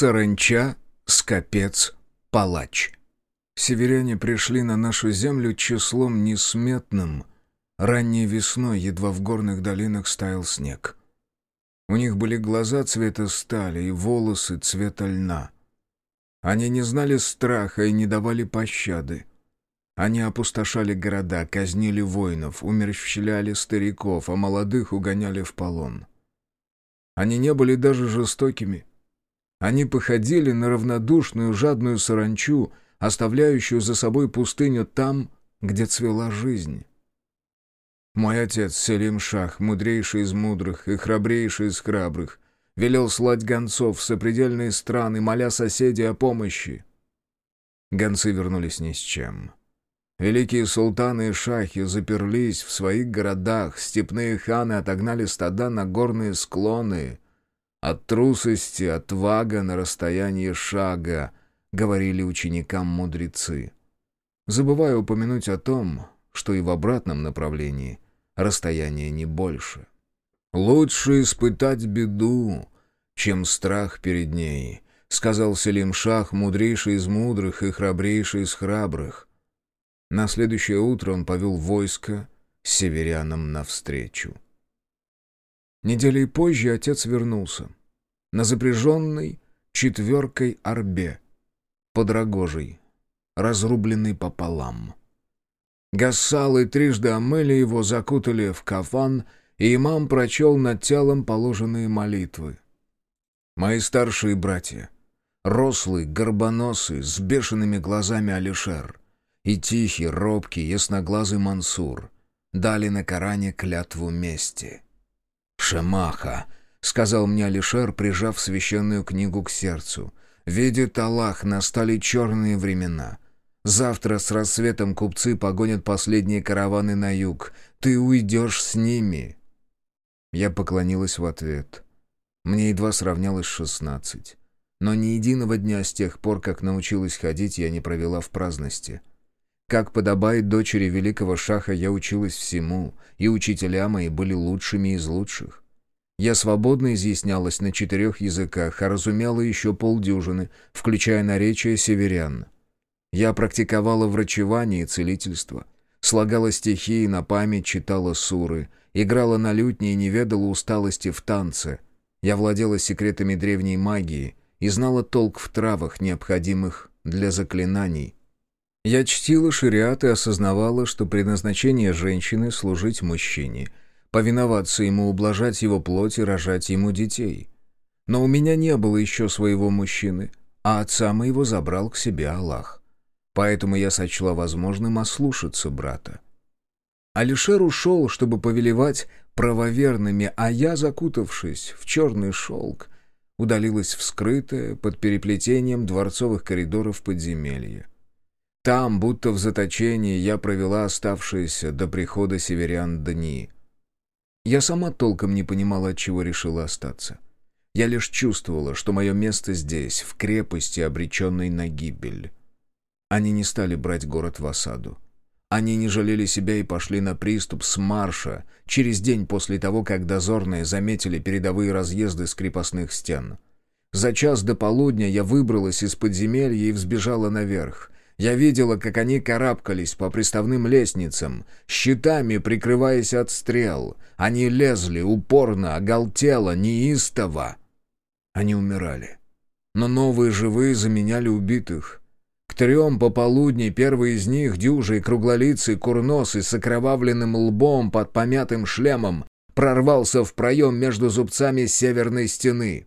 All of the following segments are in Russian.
Саранча, Скопец, Палач. Северяне пришли на нашу землю числом несметным. Ранней весной едва в горных долинах стаял снег. У них были глаза цвета стали и волосы цвета льна. Они не знали страха и не давали пощады. Они опустошали города, казнили воинов, умерщвляли стариков, а молодых угоняли в полон. Они не были даже жестокими. Они походили на равнодушную жадную саранчу, оставляющую за собой пустыню там, где цвела жизнь. Мой отец, Селим Шах, мудрейший из мудрых и храбрейший из храбрых, велел слать гонцов в сопредельные страны, моля соседей о помощи. Гонцы вернулись ни с чем. Великие султаны и шахи заперлись в своих городах, степные ханы отогнали стада на горные склоны. От трусости отвага на расстоянии шага, говорили ученикам мудрецы. Забывая упомянуть о том, что и в обратном направлении расстояние не больше. «Лучше испытать беду, чем страх перед ней», — сказал Селим Шах, мудрейший из мудрых и храбрейший из храбрых. На следующее утро он повел войско северянам навстречу. Неделей позже отец вернулся. На запряженной четверкой арбе, под рогожей, разрубленный пополам. Гассалы трижды омыли его, закутали в кафан, и имам прочел над телом положенные молитвы. Мои старшие братья, рослый, горбоносый, с бешеными глазами Алишер, и тихий, робкий, ясноглазый Мансур дали на Коране клятву мести. «Шемаха», — сказал мне Алишер, прижав священную книгу к сердцу, — «видит Аллах, настали черные времена». Завтра с рассветом купцы погонят последние караваны на юг. Ты уйдешь с ними». Я поклонилась в ответ. Мне едва сравнялось шестнадцать. Но ни единого дня с тех пор, как научилась ходить, я не провела в праздности. Как подобает дочери великого шаха, я училась всему, и учителя мои были лучшими из лучших. Я свободно изъяснялась на четырех языках, а разумела еще полдюжины, включая наречия северян. Я практиковала врачевание и целительство, слагала стихи и на память читала суры, играла на лютне и не ведала усталости в танце. Я владела секретами древней магии и знала толк в травах, необходимых для заклинаний — я чтила шариат и осознавала, что предназначение женщины — служить мужчине, повиноваться ему, ублажать его плоть и рожать ему детей. Но у меня не было еще своего мужчины, а отца моего забрал к себе Аллах. Поэтому я сочла возможным ослушаться брата. Алишер ушел, чтобы повелевать правоверными, а я, закутавшись в черный шелк, удалилась в скрытое под переплетением дворцовых коридоров подземелья. Там, будто в заточении, я провела оставшиеся до прихода северян дни. Я сама толком не понимала, от чего решила остаться. Я лишь чувствовала, что мое место здесь, в крепости, обреченной на гибель. Они не стали брать город в осаду. Они не жалели себя и пошли на приступ с марша через день после того, как дозорные заметили передовые разъезды с крепостных стен. За час до полудня я выбралась из подземелья и взбежала наверх. Я видела, как они карабкались по приставным лестницам, щитами прикрываясь от стрел. Они лезли упорно, оголтело, неистово. Они умирали. Но новые живые заменяли убитых. К трем пополудни первый из них, дюжий, круглолицый, курносый, с окровавленным лбом под помятым шлемом, прорвался в проем между зубцами северной стены.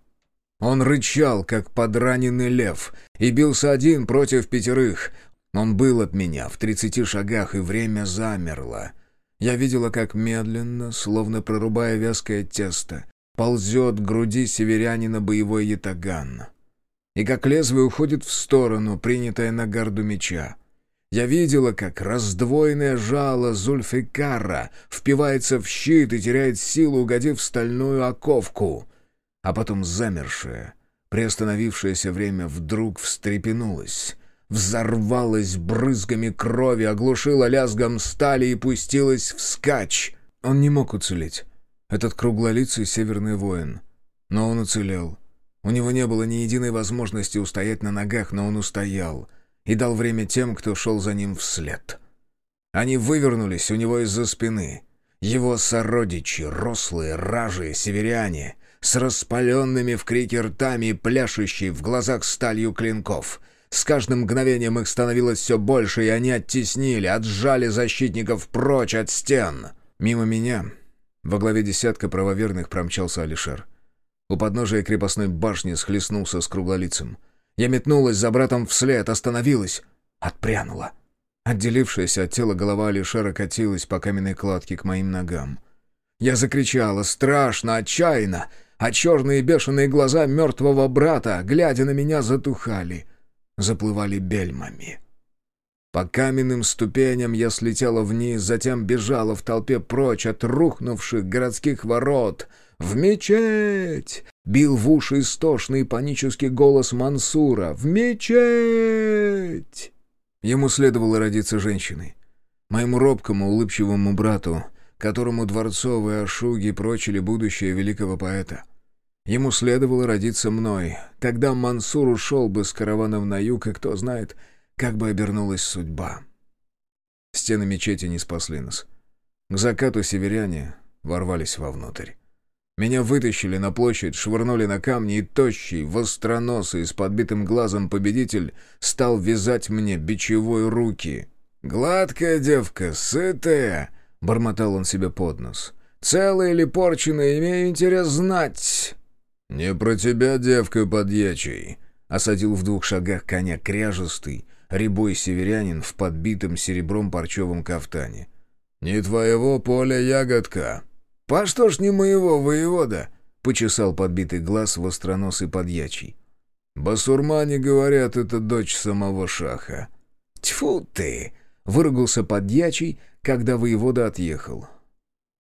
Он рычал, как подраненный лев, и бился один против пятерых. Он был от меня в тридцати шагах, и время замерло. Я видела, как медленно, словно прорубая вязкое тесто, ползет к груди северянина боевой ятаган. И как лезвие уходит в сторону, принятое на гарду меча. Я видела, как раздвоенное жало Зульфикара впивается в щит и теряет силу, угодив в стальную оковку а потом замершее, приостановившееся время вдруг встрепенулось, взорвалось брызгами крови, оглушило лязгом стали и пустилось вскачь. Он не мог уцелеть, этот круглолицый северный воин. Но он уцелел. У него не было ни единой возможности устоять на ногах, но он устоял и дал время тем, кто шел за ним вслед. Они вывернулись у него из-за спины. Его сородичи, рослые, ражие, северяне, с распаленными в крике ртами и пляшущие в глазах сталью клинков. С каждым мгновением их становилось все больше, и они оттеснили, отжали защитников прочь от стен. Мимо меня, во главе десятка правоверных, промчался Алишер. У подножия крепостной башни схлестнулся с круглолицем. Я метнулась за братом вслед, остановилась, отпрянула. Отделившаяся от тела голова Алишера катилась по каменной кладке к моим ногам. Я закричала страшно, отчаянно, а черные бешеные глаза мертвого брата, глядя на меня, затухали, заплывали бельмами. По каменным ступеням я слетела вниз, затем бежала в толпе прочь от рухнувших городских ворот. «В мечеть!» — бил в уши истошный панический голос Мансура. «В мечеть!» Ему следовало родиться женщиной. Моему робкому, улыбчивому брату, которому дворцовые ошуги прочили будущее великого поэта. Ему следовало родиться мной. Тогда Мансур ушел бы с караваном на юг, и кто знает, как бы обернулась судьба. Стены мечети не спасли нас. К закату северяне ворвались вовнутрь. Меня вытащили на площадь, швырнули на камни, и тощий, востроносый, с подбитым глазом победитель стал вязать мне бичевой руки. «Гладкая девка, сытая!» — бормотал он себе под нос. «Целая или порченая, имею интерес знать!» «Не про тебя, девка подьячий!» — осадил в двух шагах коня кряжестый, рябой северянин в подбитом серебром парчевом кафтане. «Не твоего поля ягодка!» «По что ж не моего воевода?» — почесал подбитый глаз востроносый подьячий. «Басурмане говорят, это дочь самого шаха». «Тьфу ты!» — выругался подьячий, когда воевода отъехал.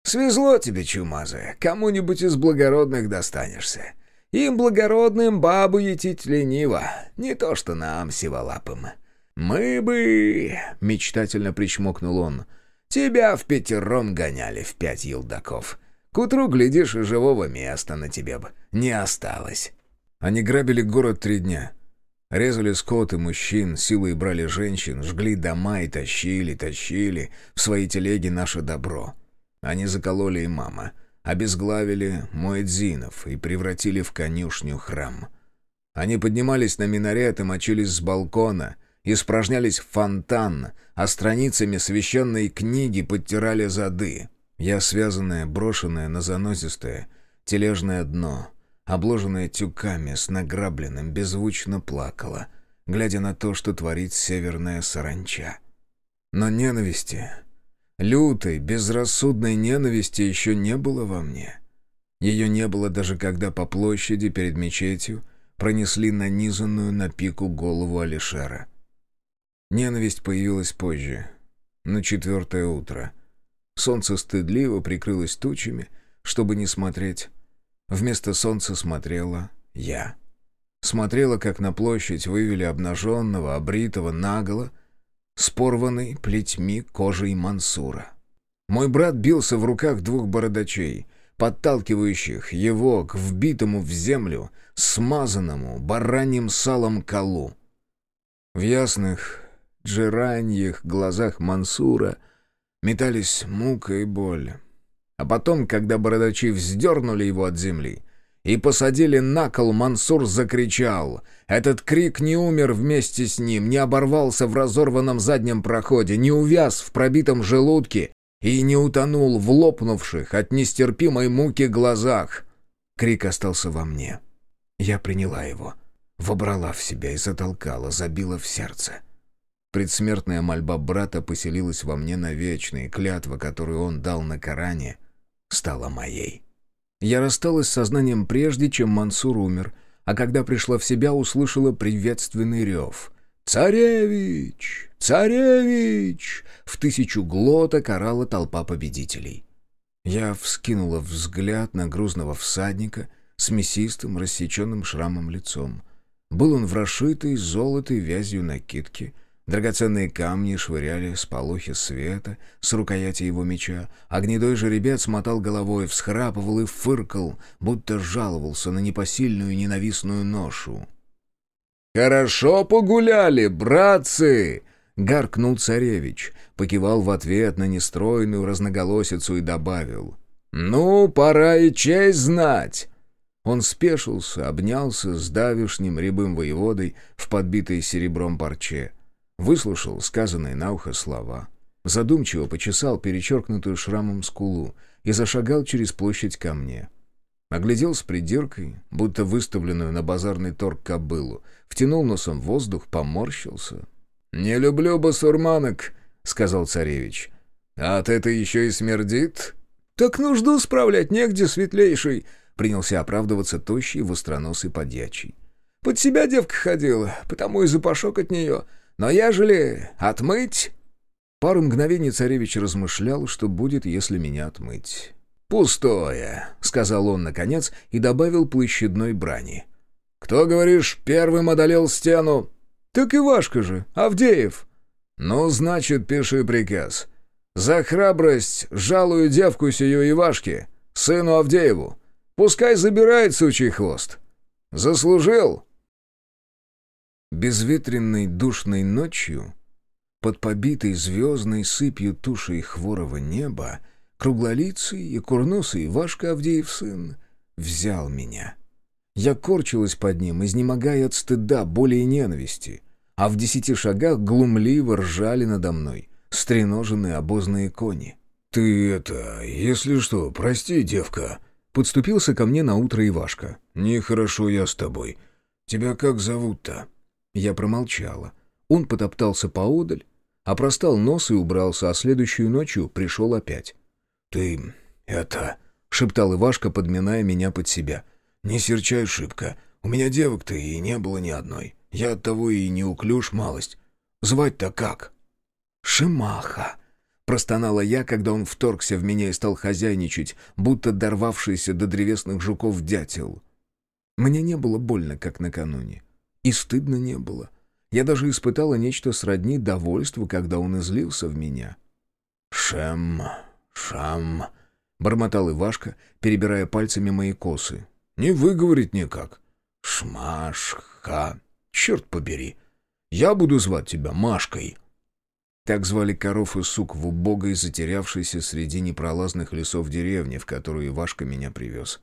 «Свезло тебе, чумазая, кому-нибудь из благородных достанешься. Им благородным бабу етить лениво, не то что нам, сиволапым. Мы бы...» — мечтательно причмокнул он — Тебя в пятером гоняли в пять елдаков. К утру, глядишь, и живого места на тебе бы не осталось». Они грабили город три дня. Резали скот и мужчин, силой брали женщин, жгли дома и тащили, тащили в свои телеги наше добро. Они закололи имама, обезглавили муэдзинов и превратили в конюшню храм. Они поднимались на минарет и мочились с балкона, испражнялись в фонтан, а страницами священной книги подтирали зады. Я связанная, брошенная на занозистое, тележное дно, обложенное тюками с награбленным, беззвучно плакала, глядя на то, что творит северная саранча. Но ненависти, лютой, безрассудной ненависти еще не было во мне. Ее не было даже когда по площади перед мечетью пронесли нанизанную на пику голову Алишера. Ненависть появилась позже, на четвертое утро. Солнце стыдливо прикрылось тучами, чтобы не смотреть. Вместо солнца смотрела я. Смотрела, как на площадь вывели обнаженного, обритого, наголо, с порванной плетьми кожей Мансура. Мой брат бился в руках двух бородачей, подталкивающих его к вбитому в землю, смазанному бараньим салом колу. В ясных, джераньих глазах Мансура метались мука и боль. А потом, когда бородачи вздернули его от земли и посадили на кол, Мансур закричал. Этот крик не умер вместе с ним, не оборвался в разорванном заднем проходе, не увяз в пробитом желудке и не утонул в лопнувших от нестерпимой муки глазах. Крик остался во мне. Я приняла его, вобрала в себя и затолкала, забила в сердце. Предсмертная мольба брата поселилась во мне навечно, и клятва, которую он дал на Коране, стала моей. Я рассталась с сознанием прежде, чем Мансур умер, а когда пришла в себя, услышала приветственный рев. «Царевич! Царевич!» В тысячу глоток орала толпа победителей. Я вскинула взгляд на грузного всадника с мясистым, рассеченным шрамом лицом. Был он в расшитой золотой вязью накидке — Драгоценные камни швыряли с полохи света, с рукояти его меча, а жеребец мотал головой, всхрапывал и фыркал, будто жаловался на непосильную ненавистную ношу. «Хорошо погуляли, братцы!» — гаркнул царевич, покивал в ответ на нестройную разноголосицу и добавил. «Ну, пора и честь знать!» Он спешился, обнялся с давишним рябым воеводой в подбитой серебром парче — Выслушал сказанные на ухо слова. Задумчиво почесал перечеркнутую шрамом скулу и зашагал через площадь ко мне. Оглядел с придиркой, будто выставленную на базарный торг кобылу, втянул носом воздух, поморщился. «Не люблю басурманок», — сказал царевич. «А от это еще и смердит?» «Так нужду справлять негде, светлейший», — принялся оправдываться тощий, востроносый подьячий. «Под себя девка ходила, потому и запашок от нее. Но ежели отмыть...» Пару мгновений царевич размышлял, что будет, если меня отмыть. «Пустое», — сказал он наконец и добавил площадной брани. «Кто, говоришь, первым одолел стену?» «Так Ивашка же, Авдеев». «Ну, значит, пиши приказ. За храбрость жалую девку сию Ивашке, сыну Авдееву. Пускай забирает сучий хвост. Заслужил?» Безветренной душной ночью, под побитой звездной сыпью тушей хворого неба, круглолицый и курносый Вашка Авдеев сын взял меня. Я корчилась под ним, изнемогая от стыда, боли и ненависти, а в десяти шагах глумливо ржали надо мной стреноженные обозные кони. «Ты это, если что, прости, девка», — подступился ко мне на утро Ивашка. «Нехорошо я с тобой. Тебя как зовут-то?» Я промолчала. Он потоптался поодаль, опростал нос и убрался, а следующую ночью пришел опять. «Ты это...» — шептал Ивашка, подминая меня под себя. «Не серчай шибко. У меня девок-то и не было ни одной. Я оттого и не уклюж малость. Звать-то как?» «Шимаха!» — простонала я, когда он вторгся в меня и стал хозяйничать, будто дорвавшийся до древесных жуков дятел. Мне не было больно, как накануне. И стыдно не было. Я даже испытала нечто сродни довольству, когда он излился в меня. «Шем, шам», — бормотал Ивашка, перебирая пальцами мои косы. «Не выговорить никак. Шмашха, черт побери. Я буду звать тебя Машкой». Так звали коров и сук в убогой, затерявшейся среди непролазных лесов деревни, в которую Ивашка меня привез.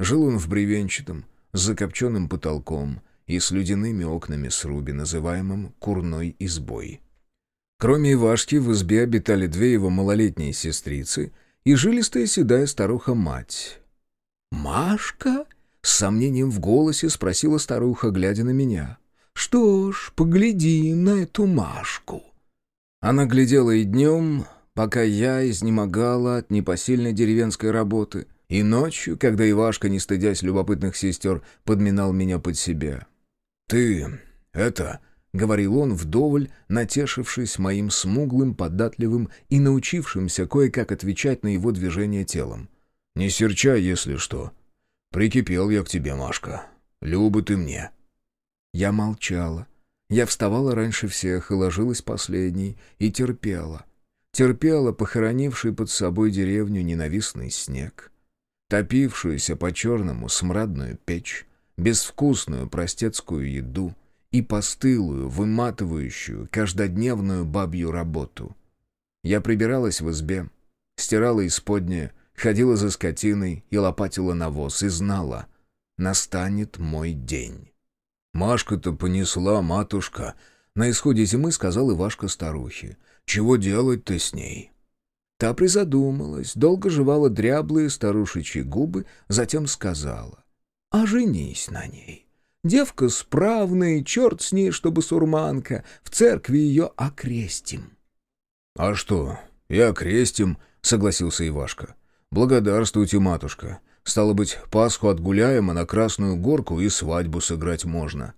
Жил он в бревенчатом, с закопченным потолком, и с ледяными окнами сруби, называемым «курной избой». Кроме Ивашки в избе обитали две его малолетние сестрицы и жилистая седая старуха-мать. «Машка?» — с сомнением в голосе спросила старуха, глядя на меня. «Что ж, поглядим на эту Машку». Она глядела и днем, пока я изнемогала от непосильной деревенской работы, и ночью, когда Ивашка, не стыдясь любопытных сестер, подминал меня под себя. «Ты... это...» — говорил он, вдоволь, натешившись моим смуглым, податливым и научившимся кое-как отвечать на его движение телом. «Не серчай, если что. Прикипел я к тебе, Машка. Люба ты мне». Я молчала. Я вставала раньше всех и ложилась последней, и терпела. Терпела похоронивший под собой деревню ненавистный снег, топившуюся по-черному смрадную печь, безвкусную простецкую еду и постылую, выматывающую, каждодневную бабью работу. Я прибиралась в избе, стирала исподнее, ходила за скотиной и лопатила навоз, и знала — настанет мой день. «Машка-то понесла, матушка», — на исходе зимы сказал Ивашка старухе. «Чего делать-то с ней?» Та призадумалась, долго жевала дряблые старушечьи губы, затем сказала а женись на ней. Девка справная, черт с ней, чтобы сурманка, в церкви ее окрестим». «А что, и окрестим», — согласился Ивашка. «Благодарствуйте, матушка. Стало быть, Пасху отгуляем, а на Красную Горку и свадьбу сыграть можно».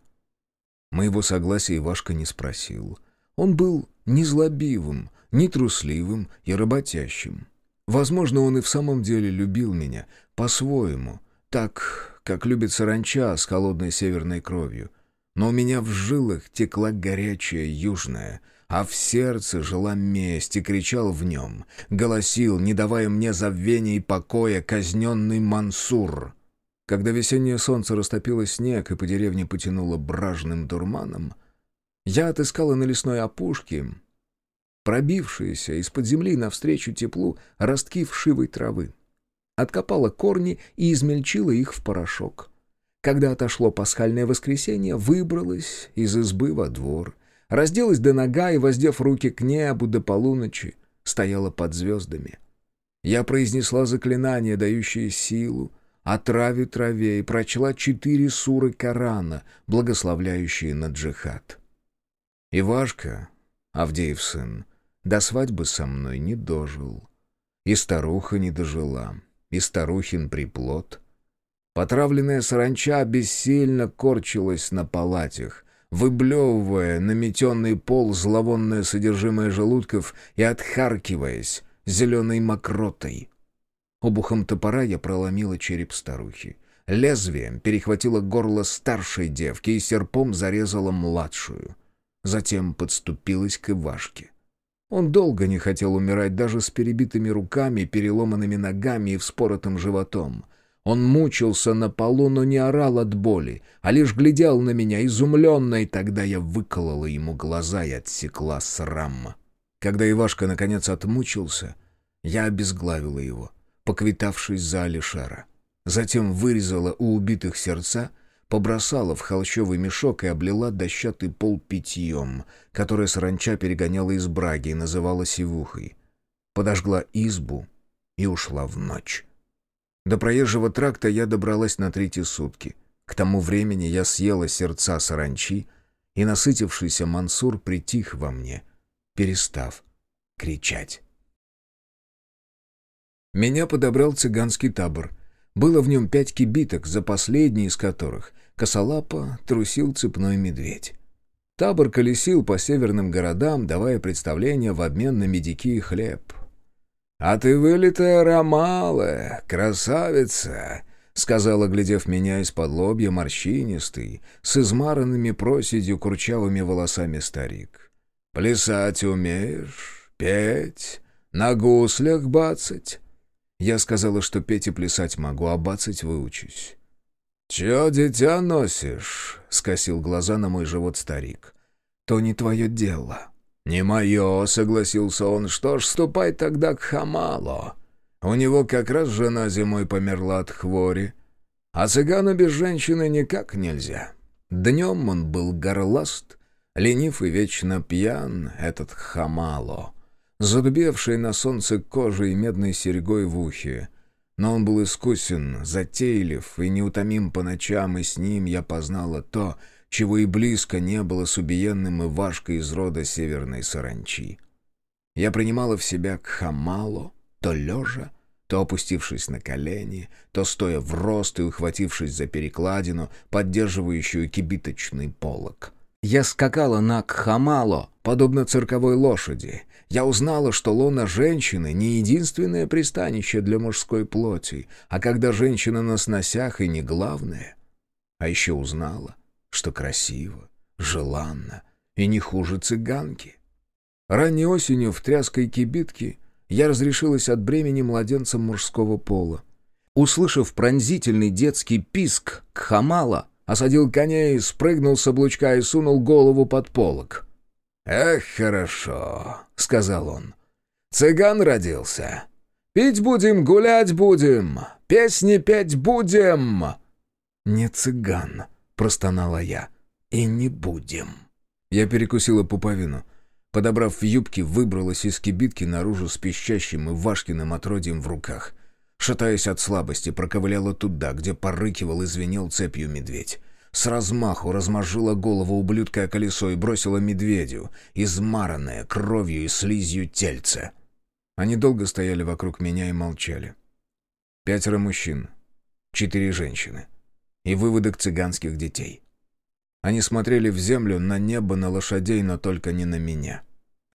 Моего согласия Ивашка не спросил. Он был незлобивым, нетрусливым и работящим. Возможно, он и в самом деле любил меня, по-своему, так, как любит саранча с холодной северной кровью. но у меня в жилах текла горячая южная, а в сердце жила месть и кричал в нем, голосил, не давая мне забвения и покоя, казненный Мансур. Когда весеннее солнце растопило снег и по деревне потянуло бражным дурманом, я отыскала на лесной опушке пробившиеся из-под земли навстречу теплу ростки вшивой травы. Откопала корни и измельчила их в порошок. Когда отошло пасхальное воскресенье, выбралась из избы во двор, разделась до нога и, воздев руки к небу до полуночи, стояла под звездами. Я произнесла заклинание, дающее силу, о траве траве и прочла четыре суры Корана, благословляющие на джихад. Ивашка, Авдеев сын, до свадьбы со мной не дожил. И старуха не дожила, и старухин приплод. Потравленная саранча бессильно корчилась на палатях, выблевывая на метенный пол зловонное содержимое желудков и отхаркиваясь зеленой мокротой. Обухом топора я проломила череп старухи. Лезвием перехватила горло старшей девки и серпом зарезала младшую. Затем подступилась к Ивашке. Он долго не хотел умирать даже с перебитыми руками, переломанными ногами и вспоротым животом. Он мучился на полу, но не орал от боли, а лишь глядел на меня изумленно, и тогда я выколола ему глаза и отсекла срам. Когда Ивашка наконец отмучился, я обезглавила его, поквитавшись за Алишера. Затем вырезала у убитых сердца побросала в холщовый мешок и облила дощатый пол питьем, которое саранча перегоняла из браги и называла сивухой. Подожгла избу и ушла в ночь. До проезжего тракта я добралась на третьи сутки. К тому времени я съела сердца саранчи, и насытившийся Мансур притих во мне, перестав кричать. Меня подобрал цыганский табор. Было в нем пять кибиток, за последний из которых косолапо трусил цепной медведь. Табор колесил по северным городам, давая представления в обмен на медики и хлеб. «А ты вылитая ромалая, красавица!» — сказала, глядев меня из-под лобья морщинистый, с измаранными проседью курчавыми волосами старик. «Плясать умеешь? Петь? На гуслях бацать?» Я сказала, что петь и плясать могу, а бацать выучусь. «Чё дитя носишь?» — скосил глаза на мой живот старик. «То не твое дело». «Не мое», — согласился он. «Что ж, ступай тогда к Хамало. У него как раз жена зимой померла от хвори. А цыгану без женщины никак нельзя. Днем он был горласт, ленив и вечно пьян, этот Хамало, задубевший на солнце кожей и медной серьгой в ухе». Но он был искусен, затейлив и неутомим по ночам, и с ним я познала то, чего и близко не было с убиенным Ивашкой из рода северной саранчи. Я принимала в себя к хамалу, то лежа, то опустившись на колени, то стоя в рост и ухватившись за перекладину, поддерживающую кибиточный полог. Я скакала на Кхамало, подобно цирковой лошади, я узнала, что лона женщины не единственное пристанище для мужской плоти, а когда женщина на сносях и не главное. А еще узнала, что красиво, желанно и не хуже цыганки. Ранней осенью в тряской кибитке я разрешилась от бремени младенцам мужского пола. Услышав пронзительный детский писк Кхамала, осадил коней, спрыгнул с облучка и сунул голову под полок. «Эх, хорошо», — сказал он. «Цыган родился. Пить будем, гулять будем, песни петь будем». «Не цыган», — простонала я, — «и не будем». Я перекусила пуповину. Подобрав в юбки, выбралась из кибитки наружу с пищащим и Вашкиным отродьем в руках. Шатаясь от слабости, проковыляла туда, где порыкивал и звенел цепью медведь. С размаху размозжила голову ублюдка колесо и бросила медведю, измаранное кровью и слизью тельце. Они долго стояли вокруг меня и молчали. Пятеро мужчин, четыре женщины и выводок цыганских детей. Они смотрели в землю, на небо, на лошадей, но только не на меня.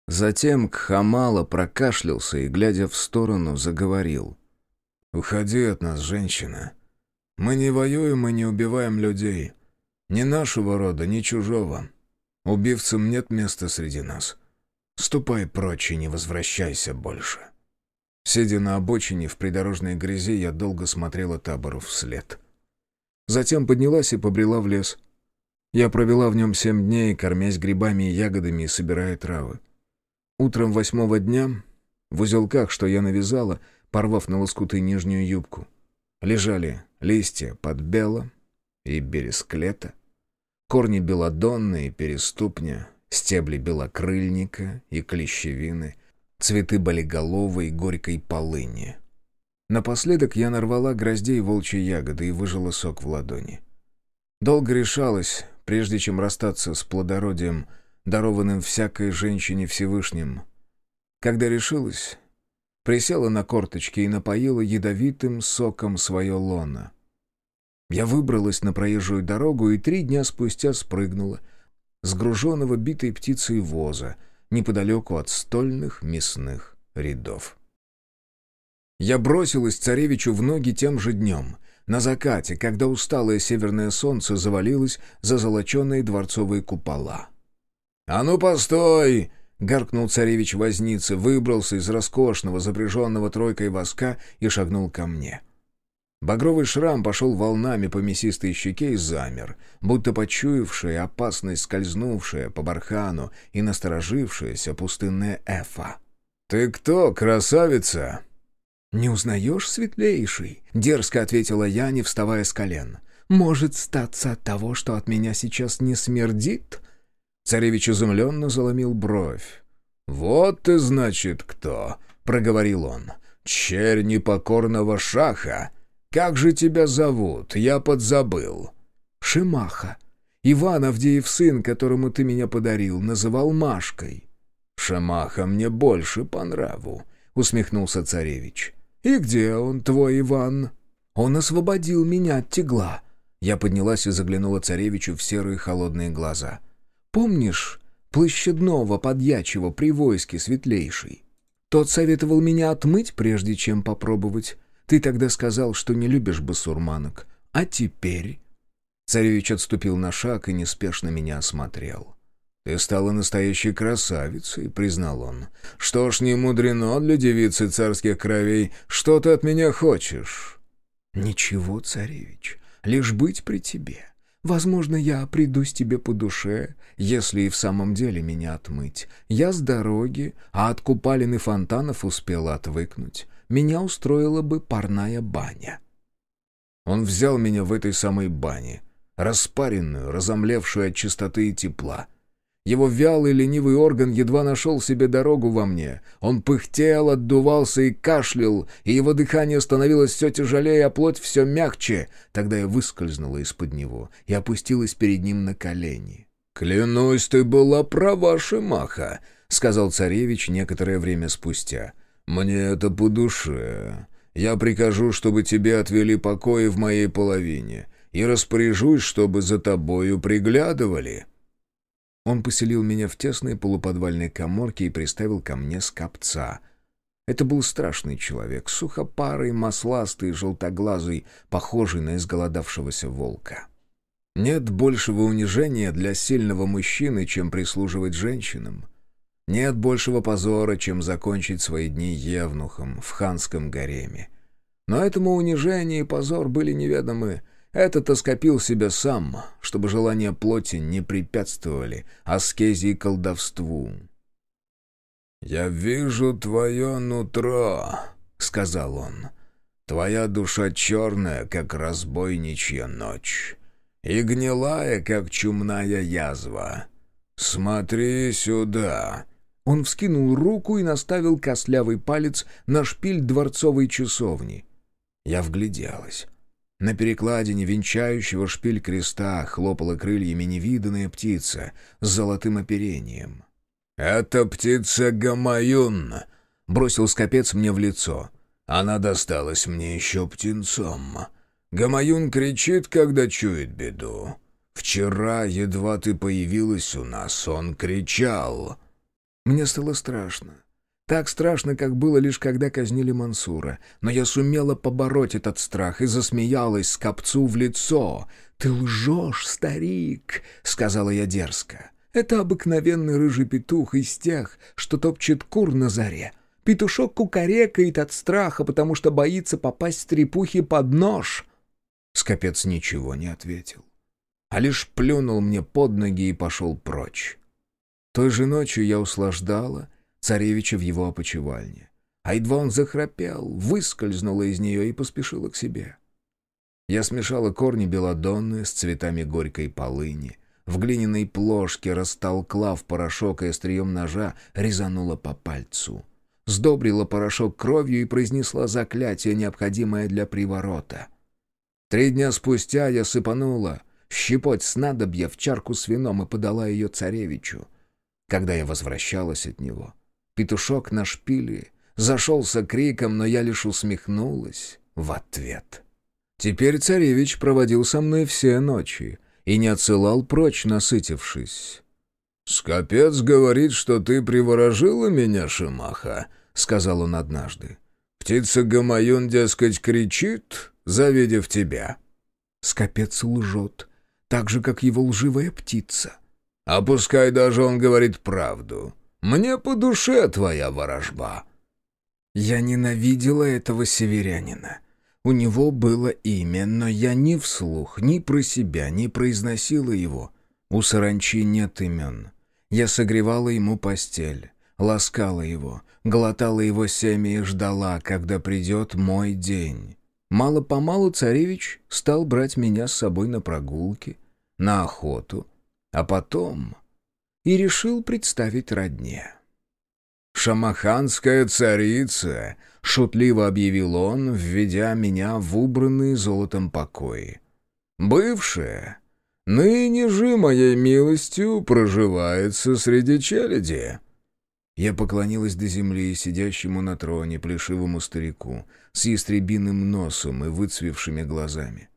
Затем Кхамала прокашлялся и, глядя в сторону, заговорил. «Уходи от нас, женщина. Мы не воюем и не убиваем людей. Ни нашего рода, ни чужого. Убивцам нет места среди нас. Ступай прочь и не возвращайся больше». Сидя на обочине в придорожной грязи, я долго смотрела табору вслед. Затем поднялась и побрела в лес. Я провела в нем семь дней, кормясь грибами и ягодами и собирая травы. Утром восьмого дня, в узелках, что я навязала, порвав на лоскуты нижнюю юбку, лежали листья подбела и бересклета, корни белодонны и переступня, стебли белокрыльника и клещевины, цветы болиголовой и горькой полыни. Напоследок я нарвала гроздей волчьей ягоды и выжила сок в ладони. Долго решалась, прежде чем расстаться с плодородием, дарованным всякой женщине Всевышним. Когда решилась, присела на корточки и напоила ядовитым соком свое лоно. Я выбралась на проезжую дорогу и три дня спустя спрыгнула с груженного битой птицей воза — неподалеку от стольных мясных рядов. Я бросилась царевичу в ноги тем же днем, на закате, когда усталое северное солнце завалилось за золоченые дворцовые купола. «А ну, постой!» — гаркнул царевич возницы, выбрался из роскошного, запряженного тройкой воска и шагнул ко мне. — Багровый шрам пошел волнами по мясистой щеке и замер, будто почуявшая опасность скользнувшая по бархану и насторожившаяся пустынная эфа. «Ты кто, красавица?» «Не узнаешь, светлейший?» — дерзко ответила я, не вставая с колен. «Может статься от того, что от меня сейчас не смердит?» Царевич изумленно заломил бровь. «Вот ты, значит, кто!» — проговорил он. «Черь непокорного шаха!» «Как же тебя зовут? Я подзабыл». «Шимаха. Иван Авдеев сын, которому ты меня подарил, называл Машкой». «Шимаха мне больше по нраву», — усмехнулся царевич. «И где он, твой Иван?» «Он освободил меня от тягла». Я поднялась и заглянула царевичу в серые холодные глаза. «Помнишь площадного подьячего при войске светлейший? Тот советовал меня отмыть, прежде чем попробовать. Ты тогда сказал, что не любишь басурманок. А теперь...» Царевич отступил на шаг и неспешно меня осмотрел. «Ты стала настоящей красавицей», — признал он. «Что ж, не мудрено для девицы царских кровей. Что ты от меня хочешь?» «Ничего, царевич, лишь быть при тебе. Возможно, я придусь тебе по душе, если и в самом деле меня отмыть. Я с дороги, а от купалин и фонтанов успела отвыкнуть меня устроила бы парная баня. Он взял меня в этой самой бане, распаренную, разомлевшую от чистоты и тепла. Его вялый ленивый орган едва нашел себе дорогу во мне. Он пыхтел, отдувался и кашлял, и его дыхание становилось все тяжелее, а плоть все мягче. Тогда я выскользнула из-под него и опустилась перед ним на колени. «Клянусь, ты была права, Шимаха», — сказал царевич некоторое время спустя. «Мне это по душе. Я прикажу, чтобы тебе отвели покои в моей половине, и распоряжусь, чтобы за тобою приглядывали». Он поселил меня в тесной полуподвальной коморке и приставил ко мне скопца. Это был страшный человек, сухопарый, масластый, желтоглазый, похожий на изголодавшегося волка. Нет большего унижения для сильного мужчины, чем прислуживать женщинам. Нет большего позора, чем закончить свои дни евнухом в ханском гареме. Но этому унижение и позор были неведомы. Этот оскопил себя сам, чтобы желания плоти не препятствовали аскезе и колдовству. «Я вижу твое нутро», — сказал он. «Твоя душа черная, как разбойничья ночь, и гнилая, как чумная язва. Смотри сюда». Он вскинул руку и наставил костлявый палец на шпиль дворцовой часовни. Я вгляделась. На перекладине венчающего шпиль креста хлопала крыльями невиданная птица с золотым оперением. «Это птица Гамаюн!» — бросил скопец мне в лицо. «Она досталась мне еще птенцом. Гамаюн кричит, когда чует беду. Вчера, едва ты появилась у нас, он кричал». Мне стало страшно. Так страшно, как было лишь когда казнили Мансура. Но я сумела побороть этот страх и засмеялась скопцу в лицо. «Ты лжешь, старик!» — сказала я дерзко. «Это обыкновенный рыжий петух из тех, что топчет кур на заре. Петушок кукарекает от страха, потому что боится попасть стрепухи под нож». Скопец ничего не ответил, а лишь плюнул мне под ноги и пошел прочь. Той же ночью я услаждала царевича в его опочивальне. А едва он захрапел, выскользнула из нее и поспешила к себе. Я смешала корни белодонны с цветами горькой полыни, в глиняной плошке растолкла в порошок и острием ножа резанула по пальцу. Сдобрила порошок кровью и произнесла заклятие, необходимое для приворота. Три дня спустя я сыпанула щепоть снадобья в чарку с вином и подала ее царевичу. Когда я возвращалась от него — Петушок на шпиле зашелся криком, но я лишь усмехнулась в ответ. Теперь царевич проводил со мной все ночи и не отсылал прочь, насытившись. «Скопец говорит, что ты приворожила меня, Шимаха», — сказал он однажды. «Птица Гамаюн, дескать, кричит, завидев тебя». Скопец лжет, так же, как его лживая птица. «А пускай даже он говорит правду. Мне по душе твоя ворожба». Я ненавидела этого северянина. У него было имя, но я ни вслух, ни про себя не произносила его. У саранчи нет имен. Я согревала ему постель, ласкала его, глотала его семя и ждала, когда придет мой день. Мало-помалу царевич стал брать меня с собой на прогулки, на охоту, а потом и решил представить родне. «Шамаханская царица!» — шутливо объявил он, введя меня в убранные золотом покои. «Бывшая, ныне же моей милостью проживается среди челяди». Я поклонилась до земли сидящему на троне плешивому старику с ястребиным носом и выцвевшими глазами.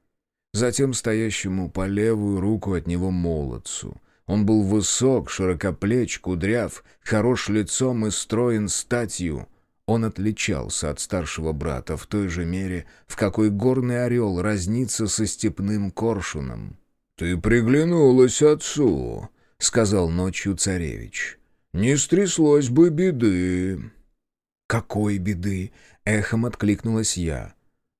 Затем стоящему по левую руку от него молодцу, он был высок, широкоплеч, кудряв, хорош лицом и строен статью. Он отличался от старшего брата в той же мере, в какой горный орел разнится со степным коршуном. «Ты приглянулась отцу», — сказал ночью царевич. «Не стряслось бы беды». «Какой беды?» — эхом откликнулась я.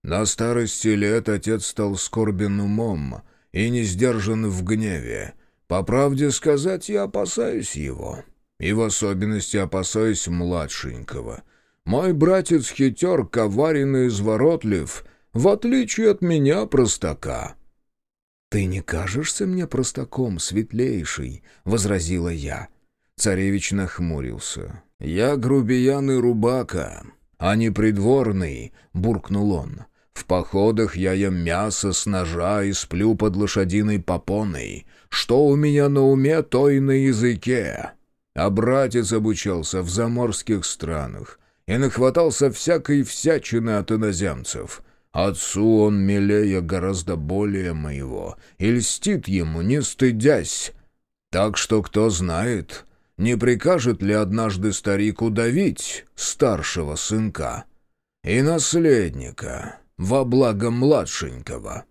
«На старости лет отец стал скорбен умом и не сдержан в гневе. По правде сказать, я опасаюсь его. И в особенности опасаюсь младшенького. Мой братец хитер, коварен и изворотлив, в отличие от меня, простака». «Ты не кажешься мне простаком, светлейший», — возразила я. Царевич нахмурился. «Я грубиян и рубака, а не придворный», — буркнул он. «В походах я ем мясо с ножа и сплю под лошадиной попоной. Что у меня на уме, то и на языке. А братец обучался в заморских странах и нахватался всякой всячины от иноземцев. Отцу он милее гораздо более моего и льстит ему, не стыдясь. Так что кто знает, не прикажет ли однажды старик удавить старшего сынка и наследника во благо младшенького.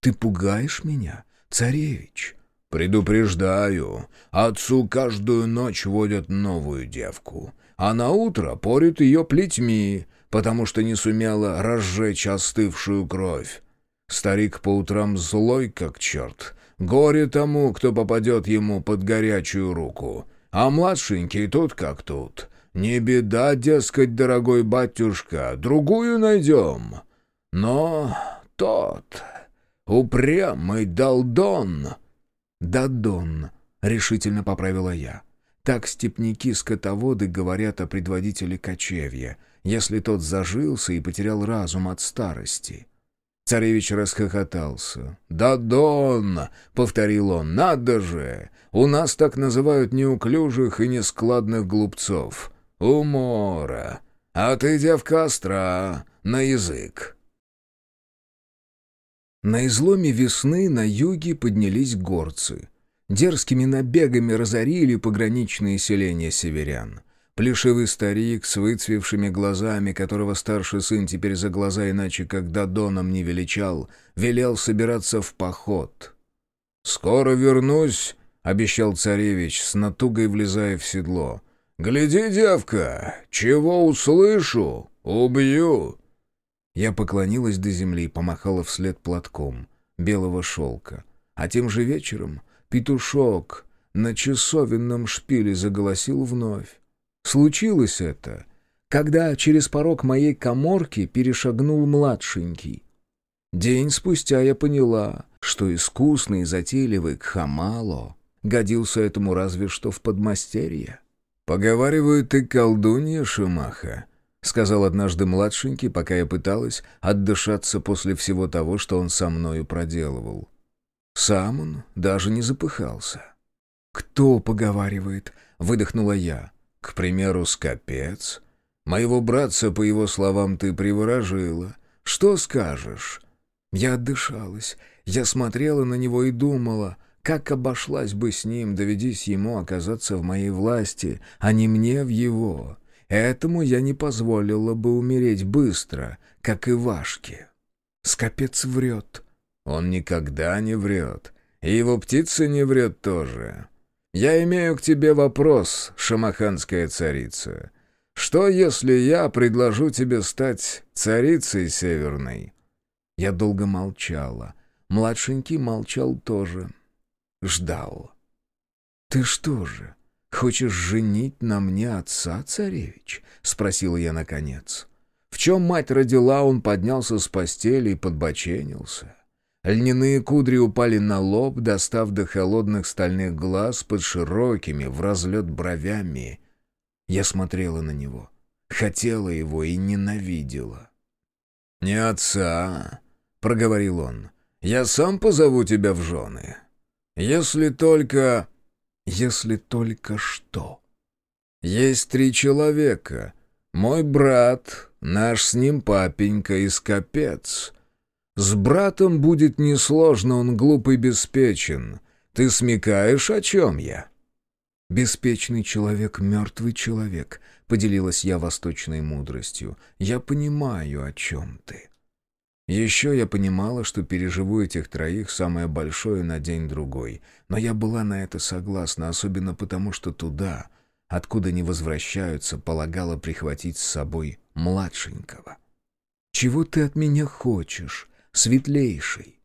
«Ты пугаешь меня, царевич?» «Предупреждаю, отцу каждую ночь водят новую девку, а на утро порют ее плетьми, потому что не сумела разжечь остывшую кровь. Старик по утрам злой, как черт. Горе тому, кто попадет ему под горячую руку. А младшенький тут как тут. Не беда, дескать, дорогой батюшка, другую найдем. Но тот упрямый долдон...» «Дадон», — решительно поправила я. Так степняки-скотоводы говорят о предводителе кочевья, если тот зажился и потерял разум от старости. Царевич расхохотался. «Дадон!» — повторил он. «Надо же! У нас так называют неуклюжих и нескладных глупцов. Умора! А ты, девка, остра, на язык!» На изломе весны на юге поднялись горцы. Дерзкими набегами разорили пограничные селения северян. Плешивый старик с выцвевшими глазами, которого старший сын теперь за глаза иначе как Дадоном не величал, велел собираться в поход. «Скоро вернусь», — обещал царевич, с натугой влезая в седло. «Гляди, девка, чего услышу, убью!» Я поклонилась до земли помахала вслед платком белого шелка. А тем же вечером петушок на часовенном шпиле заголосил вновь. Случилось это, когда через порог моей коморки перешагнул младшенький. День спустя я поняла, что искусный и затейливый Кхамало годился этому разве что в подмастерье. «Поговаривают, ты колдунья, Шумаха», — сказал однажды младшенький, пока я пыталась отдышаться после всего того, что он со мною проделывал. Сам он даже не запыхался. «Кто поговаривает?» — выдохнула я. К примеру, скопец. Моего братца, по его словам, ты приворожила. Что скажешь?» Я отдышалась. Я смотрела на него и думала, как обошлась бы с ним, доведись ему оказаться в моей власти, а не мне в его. Этому я не позволила бы умереть быстро, как и Вашке. Скопец врет. Он никогда не врет. И его птица не врет тоже. «Я имею к тебе вопрос, шамаханская царица. Что, если я предложу тебе стать царицей северной?» Я долго молчала. Младшенький молчал тоже. Ждал. «Ты что же, хочешь женить на мне отца, царевич?» — спросила я наконец. В чем мать родила, он поднялся с постели и подбоченился. Льняные кудри упали на лоб, достав до холодных стальных глаз под широкими, в разлет бровями. Я смотрела на него, хотела его и ненавидела. «Не отца», — проговорил он, — «я сам позову тебя в жены. Если только...» «Если только что?» «Есть три человека. Мой брат, наш с ним папенька и скопец». С братом будет несложно, он глуп и беспечен. Ты смекаешь, о чем я?» «Беспечный человек, мертвый человек», — поделилась я восточной мудростью. «Я понимаю, о чем ты». Еще я понимала, что переживу этих троих самое большое на день-другой, но я была на это согласна, особенно потому, что туда, откуда не возвращаются, полагала прихватить с собой младшенького. «Чего ты от меня хочешь?» светлейший.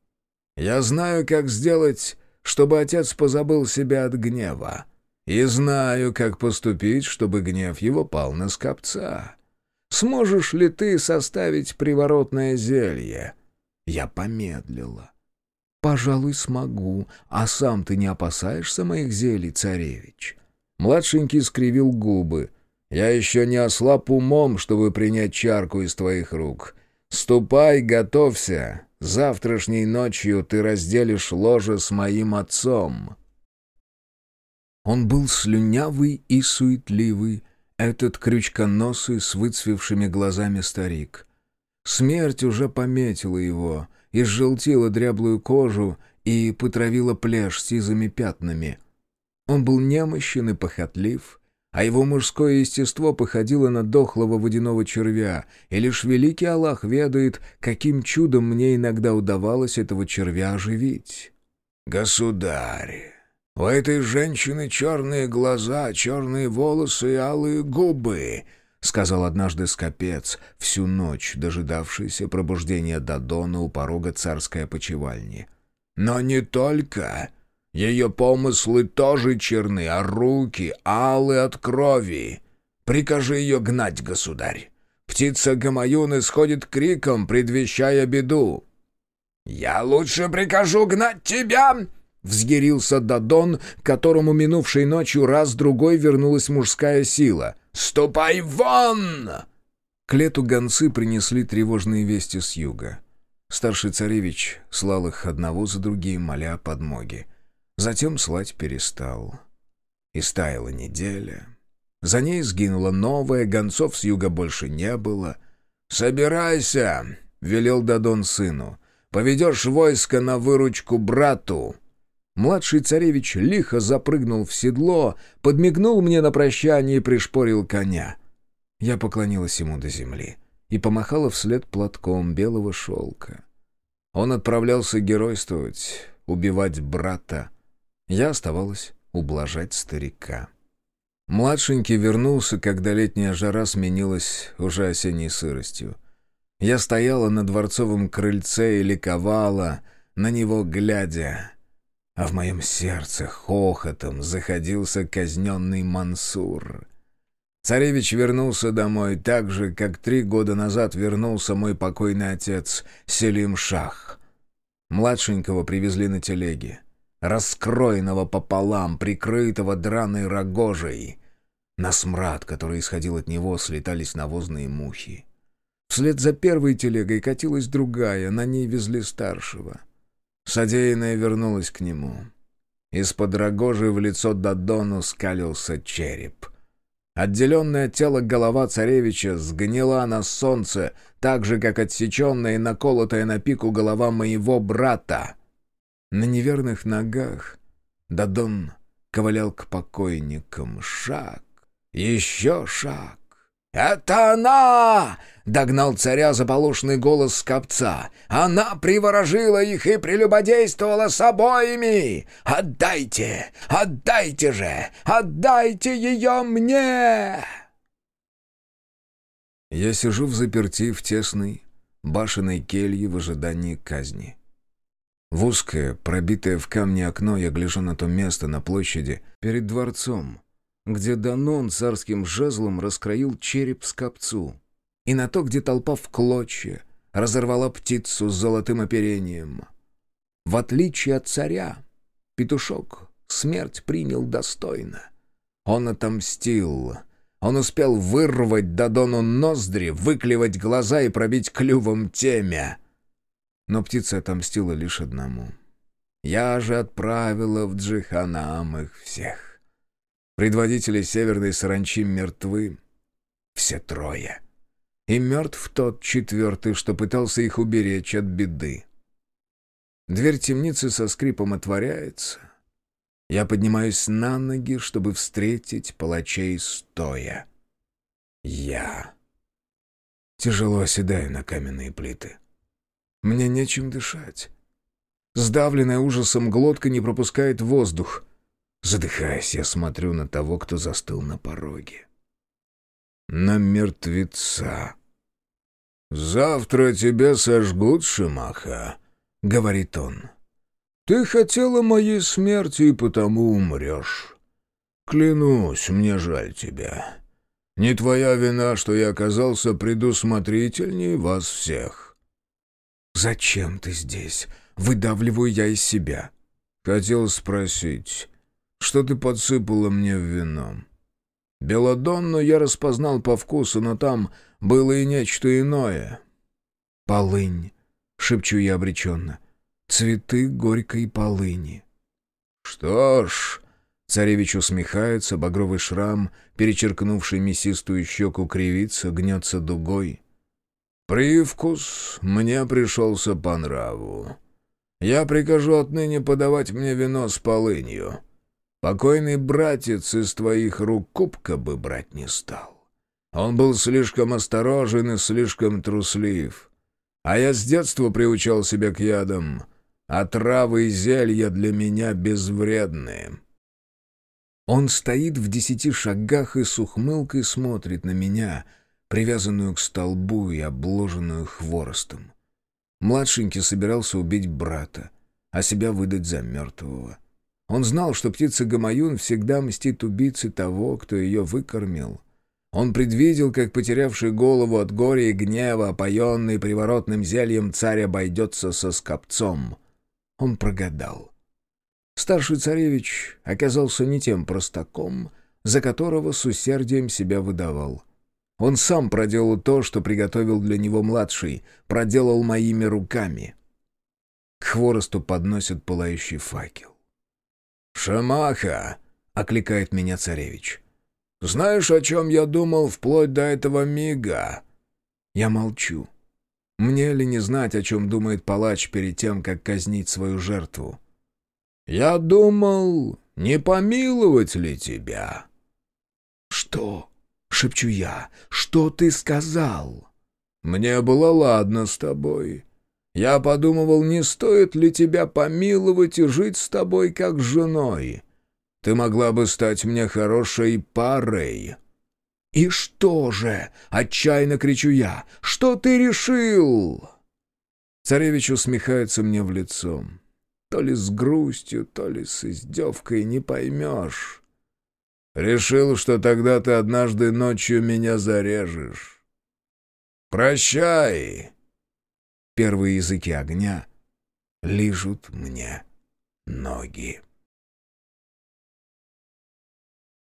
Я знаю, как сделать, чтобы отец позабыл себя от гнева, и знаю, как поступить, чтобы гнев его пал на скопца. Сможешь ли ты составить приворотное зелье?» Я помедлила. «Пожалуй, смогу. А сам ты не опасаешься моих зелий, царевич?» Младшенький скривил губы. «Я еще не ослаб умом, чтобы принять чарку из твоих рук. «Ступай, готовься. Завтрашней ночью ты разделишь ложе с моим отцом». Он был слюнявый и суетливый, этот крючконосый с выцвевшими глазами старик. Смерть уже пометила его, изжелтила дряблую кожу и потравила плешь сизыми пятнами. Он был немощен и похотлив, а его мужское естество походило на дохлого водяного червя, и лишь великий Аллах ведает, каким чудом мне иногда удавалось этого червя оживить. «Государь, у этой женщины черные глаза, черные волосы и алые губы», — сказал однажды скопец, всю ночь дожидавшийся пробуждения Дадона у порога царской опочивальни. «Но не только...» Ее помыслы тоже черны, а руки алы от крови. Прикажи ее гнать, государь. Птица Гамаюн исходит криком, предвещая беду. «Я лучше прикажу гнать тебя!» Взъярился Дадон, которому минувшей ночью раз-другой вернулась мужская сила. «Ступай вон!» К лету гонцы принесли тревожные вести с юга. Старший царевич слал их одного за другим, моля о подмоге. Затем слать перестал. И стаяла неделя. За ней сгинула новая, гонцов с юга больше не было. «Собирайся!» — велел Дадон сыну. «Поведешь войско на выручку брату!» Младший царевич лихо запрыгнул в седло, подмигнул мне на прощание и пришпорил коня. Я поклонилась ему до земли и помахала вслед платком белого шелка. Он отправлялся геройствовать, убивать брата. Я оставалась ублажать старика. Младшенький вернулся, когда летняя жара сменилась уже осенней сыростью. Я стояла на дворцовом крыльце и ликовала, на него глядя. А в моем сердце хохотом заходился казненный Мансур. Царевич вернулся домой так же, как три года назад вернулся мой покойный отец Селим Шах. Младшенького привезли на телеге, раскроенного пополам, прикрытого драной рогожей. На смрад, который исходил от него, слетались навозные мухи. Вслед за первой телегой катилась другая, на ней везли старшего. Содеянное вернулось к нему. Из-под рогожи в лицо Дадону скалился череп. Отделенная от тела голова царевича сгнила на солнце, так же, как отсеченная и наколотая на пику голова моего брата. На неверных ногах Дадон ковылял к покойникам. Шаг, еще шаг. «Это она!» — догнал царя заполошный голос скопца. «Она приворожила их и прелюбодействовала с обоими! Отдайте! Отдайте же! Отдайте ее мне!» Я сижу в заперти в тесной, башенной келье в ожидании казни. В узкое, пробитое в камне окно я гляжу на то место на площади перед дворцом, где Данон царским жезлом раскроил череп скопцу, и на то, где толпа в клочья разорвала птицу с золотым оперением. В отличие от царя, петушок смерть принял достойно. Он отомстил — он успел вырвать Дадону ноздри, выклевать глаза и пробить клювом темя. Но птица отомстила лишь одному. Я же отправила в Джиханам их всех. Предводители северной саранчи мертвы. Все трое. И мертв тот четвертый, что пытался их уберечь от беды. Дверь темницы со скрипом отворяется. Я поднимаюсь на ноги, чтобы встретить палачей стоя. Я тяжело оседаю на каменные плиты. Мне нечем дышать. Сдавленная ужасом глотка не пропускает воздух. Задыхаясь, я смотрю на того, кто застыл на пороге. На мертвеца. «Завтра тебя сожгут, Шимаха», — говорит он. Ты хотела моей смерти и потому умрешь. Клянусь, мне жаль тебя. Не твоя вина, что я оказался предусмотрительнее вас всех. Зачем ты здесь? Выдавливаю я из себя. Хотел спросить, что ты подсыпала мне в вино? Беладонну я распознал по вкусу, но там было и нечто иное. «Полынь», — шепчу я обреченно, — цветы горькой полыни. «Что ж...» — царевич усмехается, багровый шрам, перечеркнувший мясистую щеку кривится, гнется дугой. «Привкус мне пришелся по нраву. Я прикажу отныне подавать мне вино с полынью. Покойный братец из твоих рук кубка бы брать не стал. Он был слишком осторожен и слишком труслив. А я с детства приучал себя к ядам» а травы и зелья для меня безвредные». Он стоит в десяти шагах и с ухмылкой смотрит на меня, привязанную к столбу и обложенную хворостом. Младшенький собирался убить брата, а себя выдать за мертвого. Он знал, что птица Гамаюн всегда мстит убийце того, кто ее выкормил. Он предвидел, как потерявший голову от горя и гнева, опоенный приворотным зельем царь обойдется со скопцом. Он прогадал. Старший царевич оказался не тем простаком, за которого с усердием себя выдавал. Он сам проделал то, что приготовил для него младший, проделал моими руками. К хворосту подносят пылающий факел. «Шамаха!» — окликает меня царевич. «Знаешь, о чем я думал вплоть до этого мига?» Я молчу. Мне ли не знать, о чем думает палач перед тем, как казнить свою жертву? Я думал, не помиловать ли тебя?» «Что?» — шепчу я. «Что ты сказал?» «Мне было ладно с тобой. Я подумывал, не стоит ли тебя помиловать и жить с тобой как с женой. Ты могла бы стать мне хорошей парой». «И что же?» — отчаянно кричу я. «Что ты решил?» Царевич усмехается мне в лицо. То ли с грустью, то ли с издевкой, не поймешь. Решил, что тогда ты однажды ночью меня зарежешь. Прощай!» Первые языки огня лижут мне ноги.